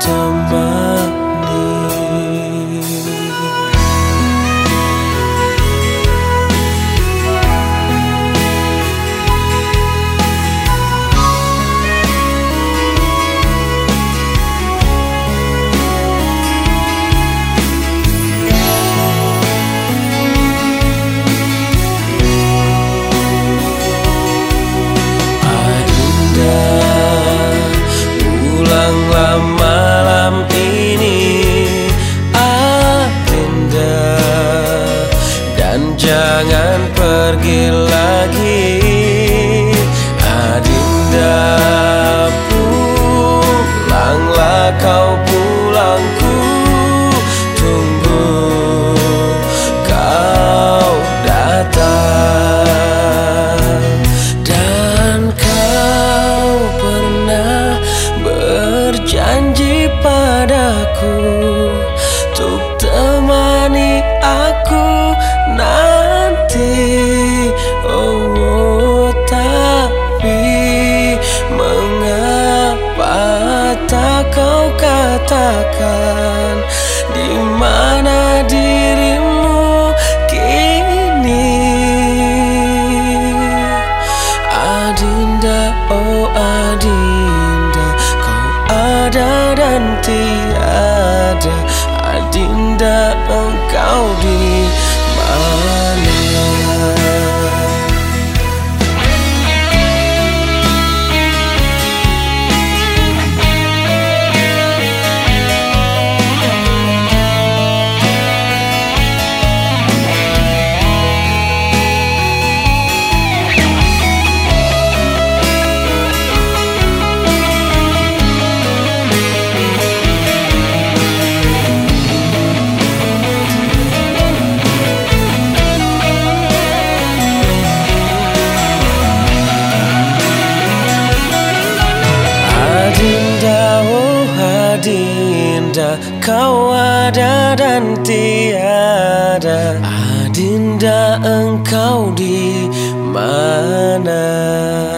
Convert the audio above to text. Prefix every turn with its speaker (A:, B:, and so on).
A: kau jangan pergi katakan di mana dirimu kini? Adinda, oh Adinda Kau ada dan tiada Adinda, Adinda kau ada dan tiada. Adinda engkau di mana?